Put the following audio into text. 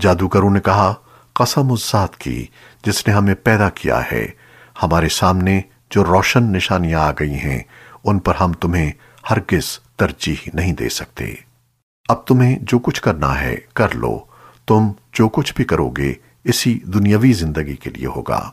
جادوگروں نے کہا، قسم اس ذات کی جس نے ہمیں پیدا کیا ہے۔ ہمارے سامنے جو روشن نشانیاں آ گئی ہیں، ان پر ہم تمہیں ہرگز ترجیح نہیں دے سکتے۔ اب تمہیں جو کچھ کرنا ہے، کر لو۔ تم جو کچھ بھی کرو گے، اسی دنیاوی زندگی کے لیے ہوگا۔